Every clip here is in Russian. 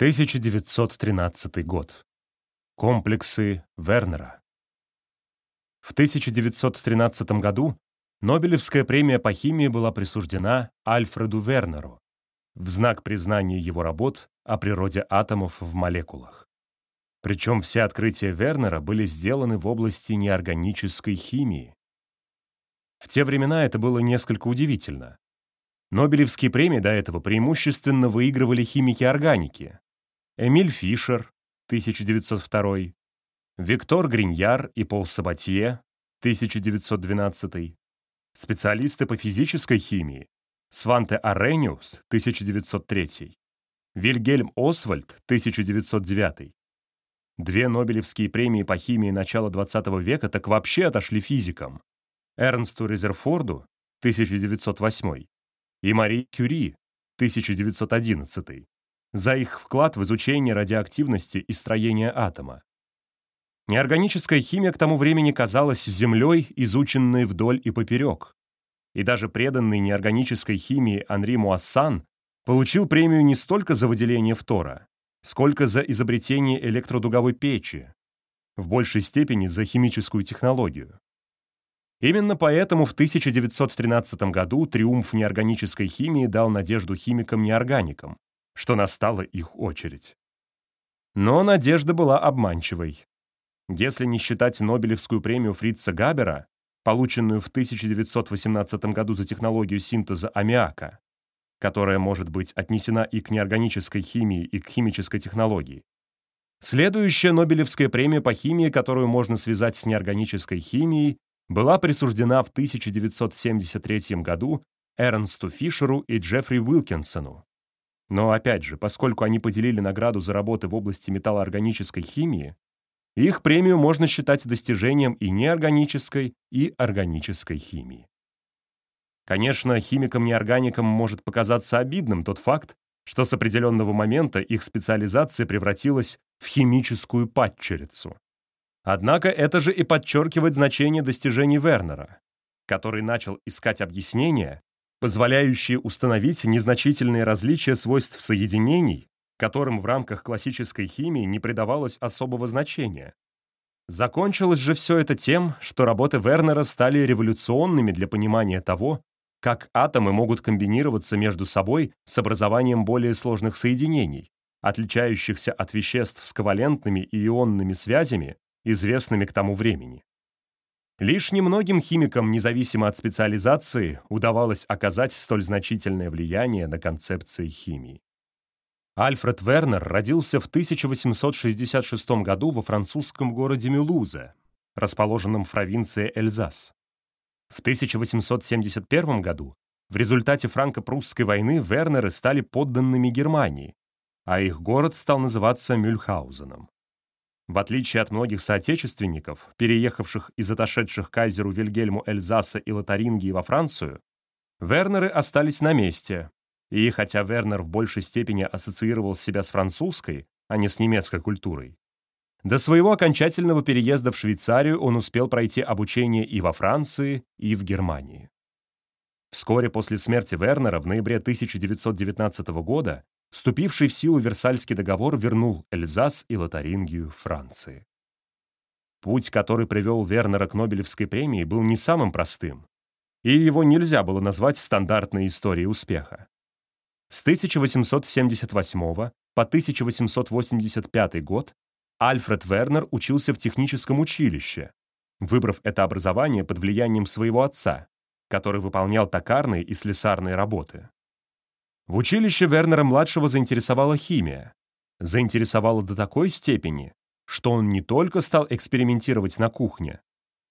1913 год. Комплексы Вернера. В 1913 году Нобелевская премия по химии была присуждена Альфреду Вернеру в знак признания его работ о природе атомов в молекулах. Причем все открытия Вернера были сделаны в области неорганической химии. В те времена это было несколько удивительно. Нобелевские премии до этого преимущественно выигрывали химики органики, Эмиль Фишер, 1902, Виктор Гриньяр и Пол Сабатье, 1912, специалисты по физической химии, Сванте Арениус, 1903, Вильгельм Освальд, 1909. Две Нобелевские премии по химии начала XX века так вообще отошли физикам. Эрнсту Резерфорду, 1908, и Мари Кюри, 1911 за их вклад в изучение радиоактивности и строения атома. Неорганическая химия к тому времени казалась землей, изученной вдоль и поперек. И даже преданный неорганической химии Анри Муассан получил премию не столько за выделение фтора, сколько за изобретение электродуговой печи, в большей степени за химическую технологию. Именно поэтому в 1913 году триумф неорганической химии дал надежду химикам-неорганикам, что настала их очередь. Но надежда была обманчивой. Если не считать Нобелевскую премию Фрица Габера, полученную в 1918 году за технологию синтеза аммиака, которая может быть отнесена и к неорганической химии, и к химической технологии. Следующая Нобелевская премия по химии, которую можно связать с неорганической химией, была присуждена в 1973 году Эрнсту Фишеру и Джеффри Уилкинсону но опять же, поскольку они поделили награду за работы в области металлоорганической химии, их премию можно считать достижением и неорганической, и органической химии. Конечно, химикам-неорганикам может показаться обидным тот факт, что с определенного момента их специализация превратилась в химическую падчерицу. Однако это же и подчеркивает значение достижений Вернера, который начал искать объяснения позволяющие установить незначительные различия свойств соединений, которым в рамках классической химии не придавалось особого значения. Закончилось же все это тем, что работы Вернера стали революционными для понимания того, как атомы могут комбинироваться между собой с образованием более сложных соединений, отличающихся от веществ с ковалентными и ионными связями, известными к тому времени. Лишь немногим химикам, независимо от специализации, удавалось оказать столь значительное влияние на концепции химии. Альфред Вернер родился в 1866 году во французском городе Мюлузе, расположенном в провинции Эльзас. В 1871 году в результате франко-прусской войны Вернеры стали подданными Германии, а их город стал называться Мюльхаузеном. В отличие от многих соотечественников, переехавших из отошедших кайзеру Вильгельму Эльзаса и Лотарингии во Францию, Вернеры остались на месте. И хотя Вернер в большей степени ассоциировал себя с французской, а не с немецкой культурой, до своего окончательного переезда в Швейцарию он успел пройти обучение и во Франции, и в Германии. Вскоре после смерти Вернера в ноябре 1919 года Вступивший в силу Версальский договор вернул Эльзас и Лотарингию Франции. Путь, который привел Вернера к Нобелевской премии, был не самым простым, и его нельзя было назвать стандартной историей успеха. С 1878 по 1885 год Альфред Вернер учился в техническом училище, выбрав это образование под влиянием своего отца, который выполнял токарные и слесарные работы. В училище Вернера-младшего заинтересовала химия. Заинтересовала до такой степени, что он не только стал экспериментировать на кухне,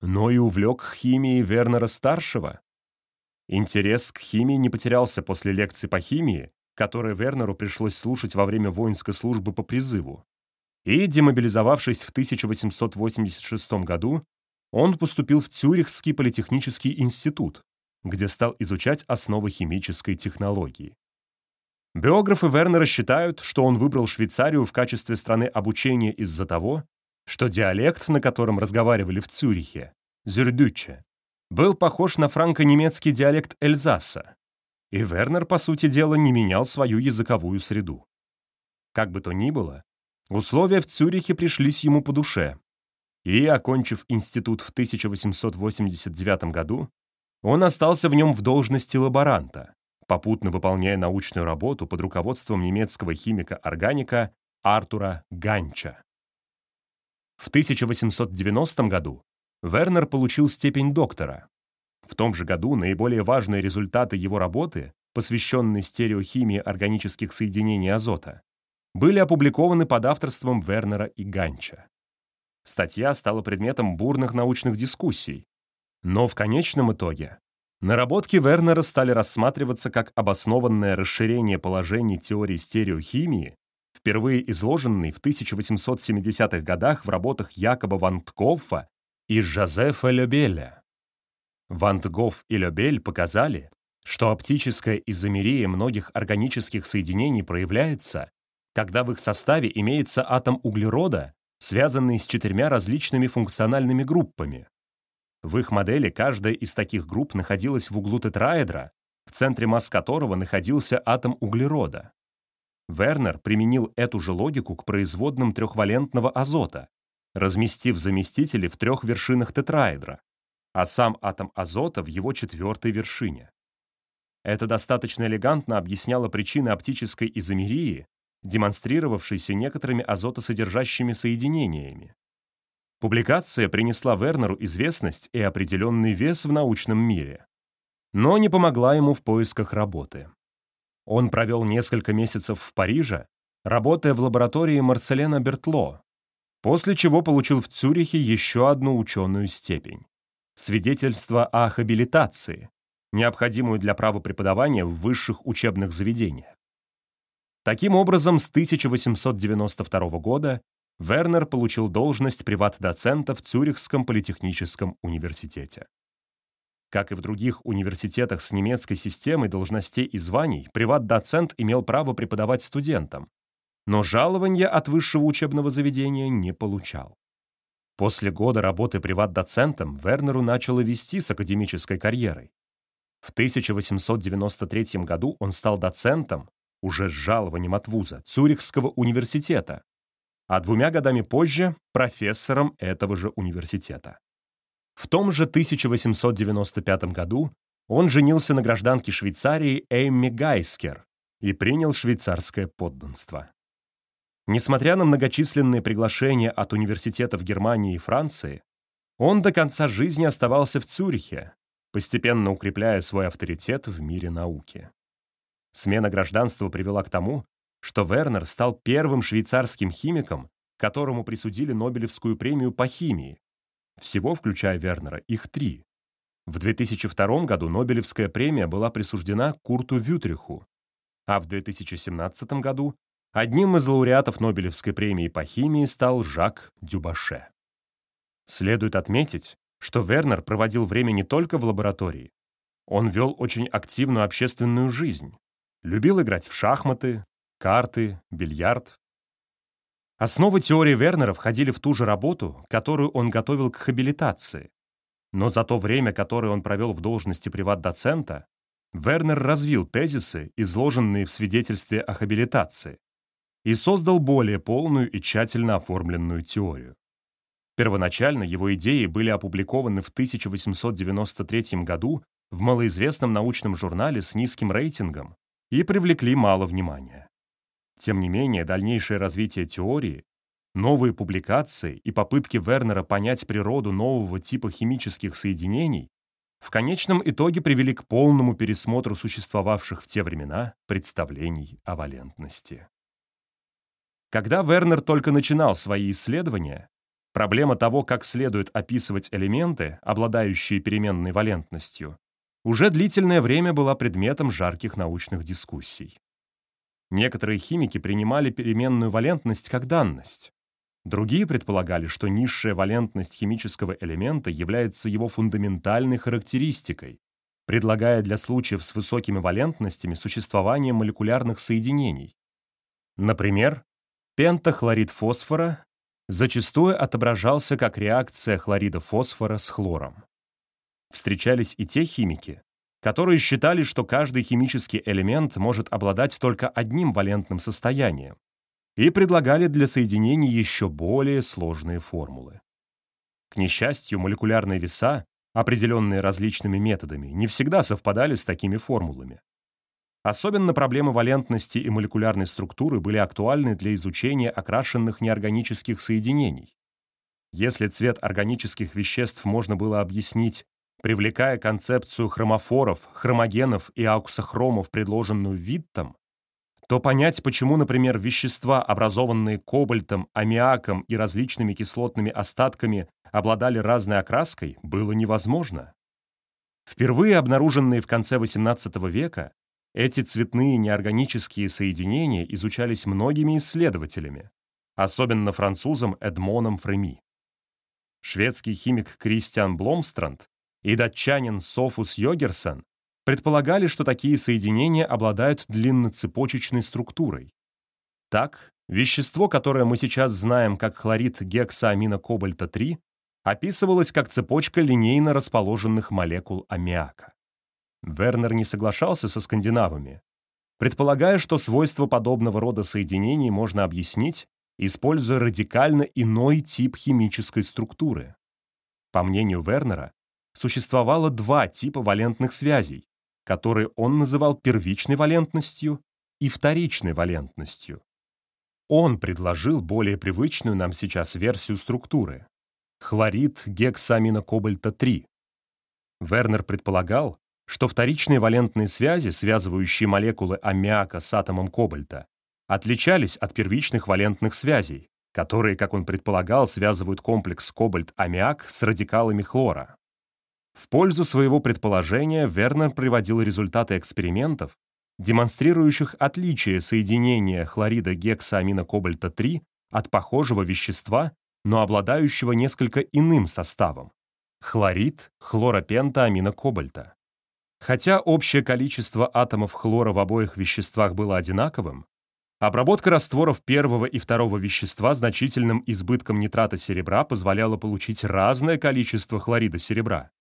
но и увлек химией Вернера-старшего. Интерес к химии не потерялся после лекций по химии, которые Вернеру пришлось слушать во время воинской службы по призыву. И, демобилизовавшись в 1886 году, он поступил в Цюрихский политехнический институт, где стал изучать основы химической технологии. Биографы Вернера считают, что он выбрал Швейцарию в качестве страны обучения из-за того, что диалект, на котором разговаривали в Цюрихе, зюрдюче, был похож на франко-немецкий диалект Эльзаса, и Вернер, по сути дела, не менял свою языковую среду. Как бы то ни было, условия в Цюрихе пришлись ему по душе, и, окончив институт в 1889 году, он остался в нем в должности лаборанта, попутно выполняя научную работу под руководством немецкого химика-органика Артура Ганча. В 1890 году Вернер получил степень доктора. В том же году наиболее важные результаты его работы, посвященные стереохимии органических соединений азота, были опубликованы под авторством Вернера и Ганча. Статья стала предметом бурных научных дискуссий, но в конечном итоге наработки Вернера стали рассматриваться как обоснованное расширение положений теории стереохимии впервые изложенный в 1870-х годах в работах Якоба Ванткоффа и Жозефа Лебеля. Вантгоф и Лебель показали, что оптическая изомерия многих органических соединений проявляется, когда в их составе имеется атом углерода, связанный с четырьмя различными функциональными группами. В их модели каждая из таких групп находилась в углу тетраэдра, в центре масс которого находился атом углерода. Вернер применил эту же логику к производным трехвалентного азота, разместив заместители в трех вершинах тетраэдра, а сам атом азота в его четвертой вершине. Это достаточно элегантно объясняло причины оптической изомерии, демонстрировавшейся некоторыми азотосодержащими соединениями. Публикация принесла Вернеру известность и определенный вес в научном мире, но не помогла ему в поисках работы. Он провел несколько месяцев в Париже, работая в лаборатории Марселена Бертло, после чего получил в Цюрихе еще одну ученую степень — свидетельство о хабилитации, необходимую для права преподавания в высших учебных заведениях. Таким образом, с 1892 года Вернер получил должность приват-доцента в Цюрихском политехническом университете. Как и в других университетах с немецкой системой должностей и званий, приват-доцент имел право преподавать студентам, но жалования от высшего учебного заведения не получал. После года работы приват-доцентом Вернеру начало вести с академической карьерой. В 1893 году он стал доцентом, уже с жалованием от вуза, Цюрихского университета, а двумя годами позже — профессором этого же университета. В том же 1895 году он женился на гражданке Швейцарии Эйми Гайскер и принял швейцарское подданство. Несмотря на многочисленные приглашения от университетов Германии и Франции, он до конца жизни оставался в Цюрихе, постепенно укрепляя свой авторитет в мире науки. Смена гражданства привела к тому, что Вернер стал первым швейцарским химиком, которому присудили Нобелевскую премию по химии, всего, включая Вернера, их три. В 2002 году Нобелевская премия была присуждена Курту Вютриху, а в 2017 году одним из лауреатов Нобелевской премии по химии стал Жак Дюбаше. Следует отметить, что Вернер проводил время не только в лаборатории. Он вел очень активную общественную жизнь, любил играть в шахматы, карты, бильярд, Основы теории Вернера входили в ту же работу, которую он готовил к хабилитации. Но за то время, которое он провел в должности приват-доцента, Вернер развил тезисы, изложенные в свидетельстве о хабилитации, и создал более полную и тщательно оформленную теорию. Первоначально его идеи были опубликованы в 1893 году в малоизвестном научном журнале с низким рейтингом и привлекли мало внимания. Тем не менее, дальнейшее развитие теории, новые публикации и попытки Вернера понять природу нового типа химических соединений в конечном итоге привели к полному пересмотру существовавших в те времена представлений о валентности. Когда Вернер только начинал свои исследования, проблема того, как следует описывать элементы, обладающие переменной валентностью, уже длительное время была предметом жарких научных дискуссий. Некоторые химики принимали переменную валентность как данность. Другие предполагали, что низшая валентность химического элемента является его фундаментальной характеристикой, предлагая для случаев с высокими валентностями существование молекулярных соединений. Например, пентахлорид фосфора зачастую отображался как реакция хлорида фосфора с хлором. Встречались и те химики, которые считали, что каждый химический элемент может обладать только одним валентным состоянием, и предлагали для соединений еще более сложные формулы. К несчастью, молекулярные веса, определенные различными методами, не всегда совпадали с такими формулами. Особенно проблемы валентности и молекулярной структуры были актуальны для изучения окрашенных неорганических соединений. Если цвет органических веществ можно было объяснить, привлекая концепцию хромофоров, хромогенов и ауксохромов, предложенную Виттом, то понять, почему, например, вещества, образованные кобальтом, аммиаком и различными кислотными остатками, обладали разной окраской, было невозможно. Впервые обнаруженные в конце XVIII века, эти цветные неорганические соединения изучались многими исследователями, особенно французом Эдмоном Фреми. Шведский химик Кристиан Бломстранд и датчанин Софус Йогерсон предполагали, что такие соединения обладают длинноцепочечной структурой. Так, вещество, которое мы сейчас знаем как хлорид гексаамина кобальта-3, описывалось как цепочка линейно расположенных молекул аммиака. Вернер не соглашался со скандинавами, предполагая, что свойства подобного рода соединений можно объяснить, используя радикально иной тип химической структуры. По мнению Вернера, существовало два типа валентных связей, которые он называл первичной валентностью и вторичной валентностью. Он предложил более привычную нам сейчас версию структуры — хлорид гексамина кобальта-3. Вернер предполагал, что вторичные валентные связи, связывающие молекулы аммиака с атомом кобальта, отличались от первичных валентных связей, которые, как он предполагал, связывают комплекс кобальт-аммиак с радикалами хлора. В пользу своего предположения Вернер приводил результаты экспериментов, демонстрирующих отличие соединения хлорида гексаамина кобальта-3 от похожего вещества, но обладающего несколько иным составом — хлорид хлоропентаамина кобальта. Хотя общее количество атомов хлора в обоих веществах было одинаковым, обработка растворов первого и второго вещества значительным избытком нитрата серебра позволяла получить разное количество хлорида серебра.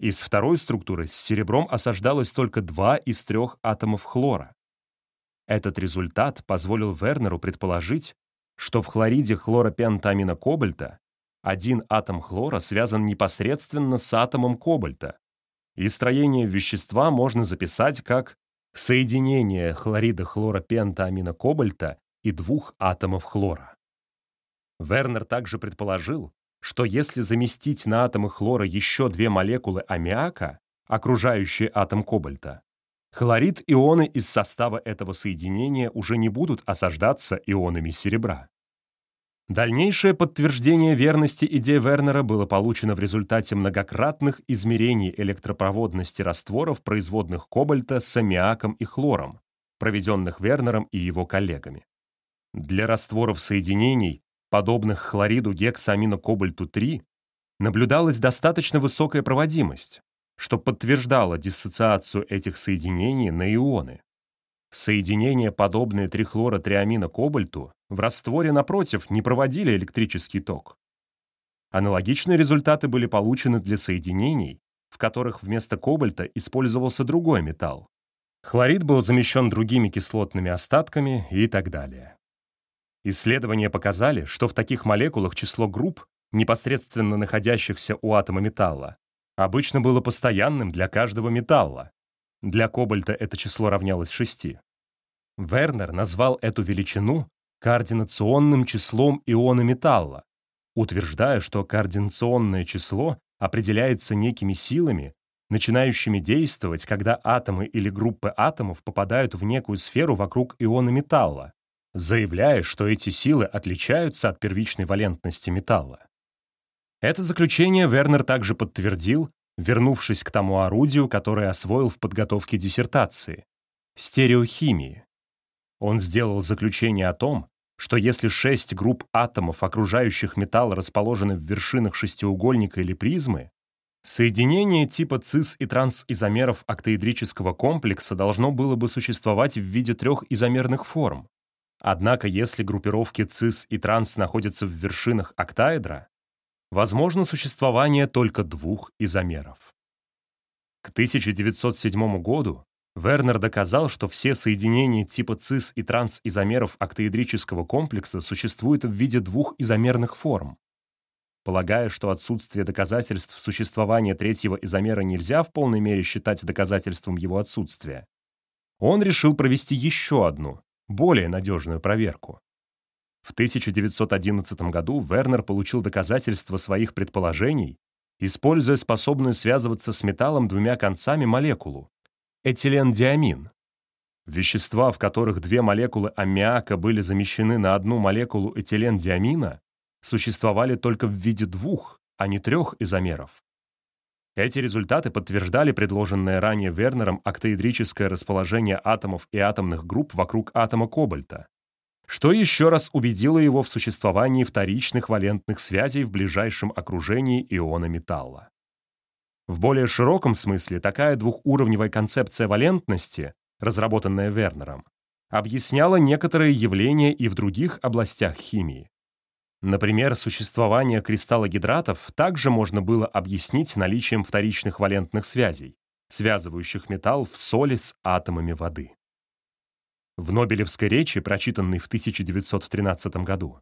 Из второй структуры с серебром осаждалось только два из трех атомов хлора. Этот результат позволил Вернеру предположить, что в хлориде хлоропентамина кобальта один атом хлора связан непосредственно с атомом кобальта, и строение вещества можно записать как соединение хлорида хлоропентамина кобальта и двух атомов хлора. Вернер также предположил, что если заместить на атомы хлора еще две молекулы аммиака, окружающие атом кобальта, хлорид ионы из состава этого соединения уже не будут осаждаться ионами серебра. Дальнейшее подтверждение верности идеи Вернера было получено в результате многократных измерений электропроводности растворов производных кобальта с аммиаком и хлором, проведенных Вернером и его коллегами. Для растворов соединений, подобных хлориду гексаминокобальту-3, наблюдалась достаточно высокая проводимость, что подтверждало диссоциацию этих соединений на ионы. Соединения, подобные трихлоротриамина кобальту, в растворе, напротив, не проводили электрический ток. Аналогичные результаты были получены для соединений, в которых вместо кобальта использовался другой металл. Хлорид был замещен другими кислотными остатками и так далее. Исследования показали, что в таких молекулах число групп, непосредственно находящихся у атома металла, обычно было постоянным для каждого металла. Для кобальта это число равнялось 6. Вернер назвал эту величину координационным числом иона металла, утверждая, что координационное число определяется некими силами, начинающими действовать, когда атомы или группы атомов попадают в некую сферу вокруг иона металла, заявляя, что эти силы отличаются от первичной валентности металла. Это заключение Вернер также подтвердил, вернувшись к тому орудию, которое освоил в подготовке диссертации — стереохимии. Он сделал заключение о том, что если шесть групп атомов, окружающих металл, расположены в вершинах шестиугольника или призмы, соединение типа цис и трансизомеров октаэдрического комплекса должно было бы существовать в виде трех изомерных форм, Однако, если группировки цис и транс находятся в вершинах октаэдра, возможно существование только двух изомеров. К 1907 году Вернер доказал, что все соединения типа цис и трансизомеров октаэдрического комплекса существуют в виде двух изомерных форм. Полагая, что отсутствие доказательств существования третьего изомера нельзя в полной мере считать доказательством его отсутствия, он решил провести еще одну, более надежную проверку. В 1911 году Вернер получил доказательства своих предположений, используя способную связываться с металлом двумя концами молекулу — этилендиамин. Вещества, в которых две молекулы аммиака были замещены на одну молекулу этилендиамина, существовали только в виде двух, а не трех изомеров. Эти результаты подтверждали предложенное ранее Вернером октаэдрическое расположение атомов и атомных групп вокруг атома кобальта, что еще раз убедило его в существовании вторичных валентных связей в ближайшем окружении иона металла. В более широком смысле такая двухуровневая концепция валентности, разработанная Вернером, объясняла некоторые явления и в других областях химии, Например, существование кристаллогидратов также можно было объяснить наличием вторичных валентных связей, связывающих металл в соли с атомами воды. В Нобелевской речи, прочитанной в 1913 году,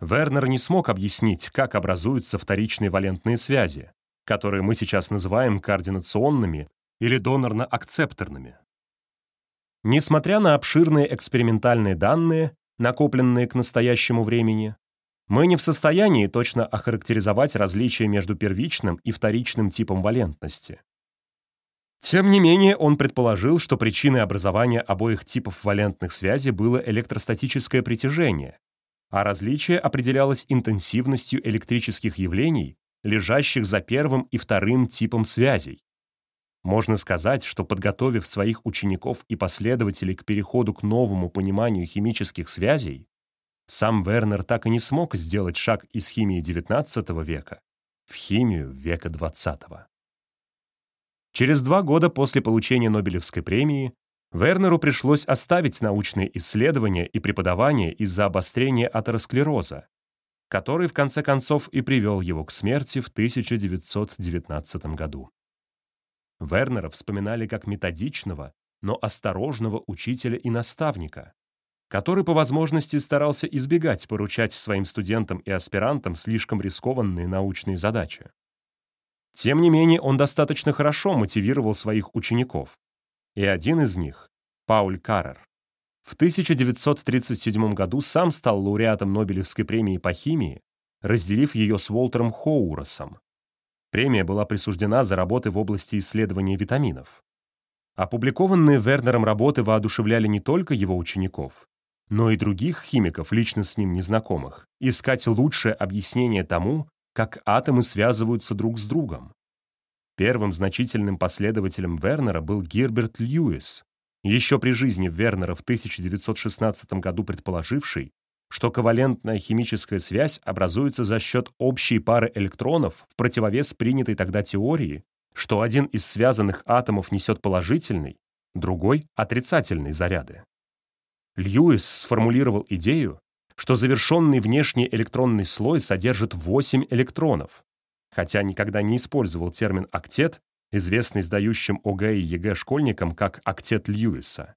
Вернер не смог объяснить, как образуются вторичные валентные связи, которые мы сейчас называем координационными или донорно-акцепторными. Несмотря на обширные экспериментальные данные, накопленные к настоящему времени, мы не в состоянии точно охарактеризовать различия между первичным и вторичным типом валентности. Тем не менее, он предположил, что причиной образования обоих типов валентных связей было электростатическое притяжение, а различие определялось интенсивностью электрических явлений, лежащих за первым и вторым типом связей. Можно сказать, что подготовив своих учеников и последователей к переходу к новому пониманию химических связей, сам Вернер так и не смог сделать шаг из химии XIX века в химию века XX. Через два года после получения Нобелевской премии Вернеру пришлось оставить научные исследования и преподавание из-за обострения атеросклероза, который в конце концов и привел его к смерти в 1919 году. Вернера вспоминали как методичного, но осторожного учителя и наставника, который по возможности старался избегать поручать своим студентам и аспирантам слишком рискованные научные задачи. Тем не менее, он достаточно хорошо мотивировал своих учеников. И один из них, Пауль Каррер, в 1937 году сам стал лауреатом Нобелевской премии по химии, разделив ее с Уолтером Хоуросом. Премия была присуждена за работы в области исследования витаминов. Опубликованные Вернером работы воодушевляли не только его учеников, но и других химиков, лично с ним незнакомых, искать лучшее объяснение тому, как атомы связываются друг с другом. Первым значительным последователем Вернера был Герберт Льюис, еще при жизни Вернера в 1916 году предположивший, что ковалентная химическая связь образуется за счет общей пары электронов в противовес принятой тогда теории, что один из связанных атомов несет положительный, другой — отрицательный заряды. Льюис сформулировал идею, что завершенный внешний электронный слой содержит 8 электронов, хотя никогда не использовал термин «октет», известный сдающим ОГЭ и ЕГЭ школьникам как «октет Льюиса»,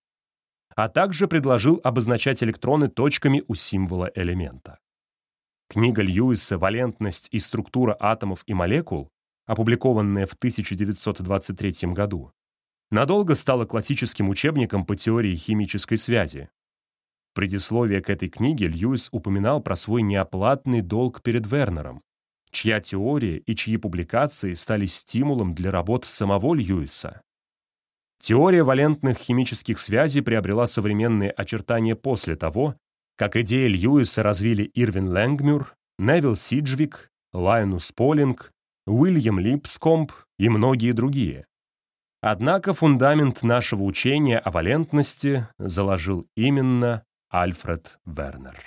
а также предложил обозначать электроны точками у символа элемента. Книга Льюиса «Валентность и структура атомов и молекул», опубликованная в 1923 году, надолго стала классическим учебником по теории химической связи, в предисловии к этой книге Льюис упоминал про свой неоплатный долг перед Вернером, чья теория и чьи публикации стали стимулом для работ самого Льюиса. Теория валентных химических связей приобрела современные очертания после того, как идеи Льюиса развили Ирвин Лэнгмюр, Невил Сиджвик, Лайнус Полинг, Уильям Липскомп и многие другие. Однако фундамент нашего учения о валентности заложил именно Альфред Вернер.